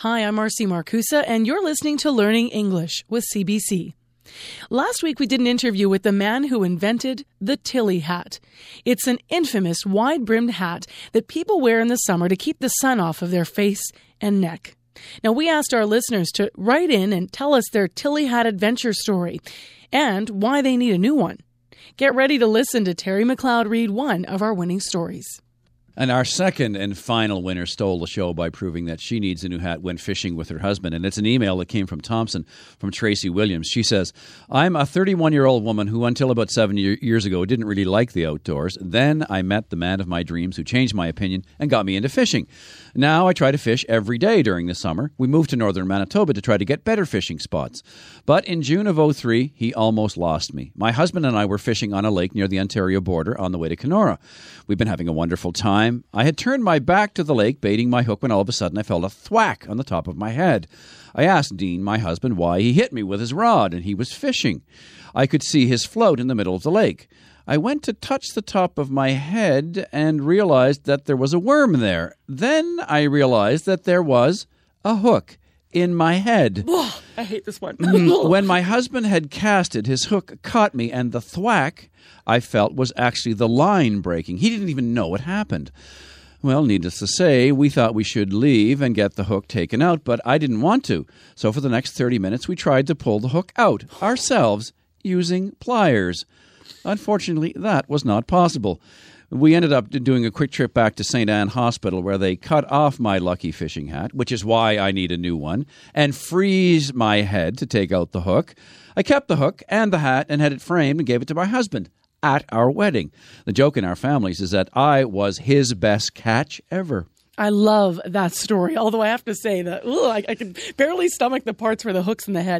Hi, I'm Marcy Markusa, and you're listening to Learning English with CBC. Last week, we did an interview with the man who invented the Tilley hat. It's an infamous wide brimmed hat that people wear in the summer to keep the sun off of their face and neck. Now, we asked our listeners to write in and tell us their Tilley hat adventure story and why they need a new one. Get ready to listen to Terry MacLeod read one of our winning stories. And our second and final winner stole the show by proving that she needs a new hat when fishing with her husband. And it's an email that came from Thompson from Tracy Williams. She says, I'm a 31 year old woman who, until about seven years ago, didn't really like the outdoors. Then I met the man of my dreams who changed my opinion and got me into fishing. Now I try to fish every day during the summer. We moved to northern Manitoba to try to get better fishing spots. But in June of 03, he almost lost me. My husband and I were fishing on a lake near the Ontario border on the way to Kenora. We've been having a wonderful time. I had turned my back to the lake, baiting my hook, when all of a sudden I felt a thwack on the top of my head. I asked Dean, my husband, why he hit me with his rod, and he was fishing. I could see his float in the middle of the lake. I went to touch the top of my head and realized that there was a worm there. Then I realized that there was a hook in my head. I hate this one. Mm, when my husband had casted, his hook caught me, and the thwack I felt was actually the line breaking. He didn't even know what happened. Well, needless to say, we thought we should leave and get the hook taken out, but I didn't want to. So for the next 30 minutes, we tried to pull the hook out ourselves using pliers. Unfortunately, that was not possible. We ended up doing a quick trip back to St. Anne Hospital where they cut off my lucky fishing hat, which is why I need a new one, and freeze my head to take out the hook. I kept the hook and the hat and had it framed and gave it to my husband at our wedding. The joke in our families is that I was his best catch ever. I love that story, although I have to say that I, I can barely stomach the parts where the hook's in the head.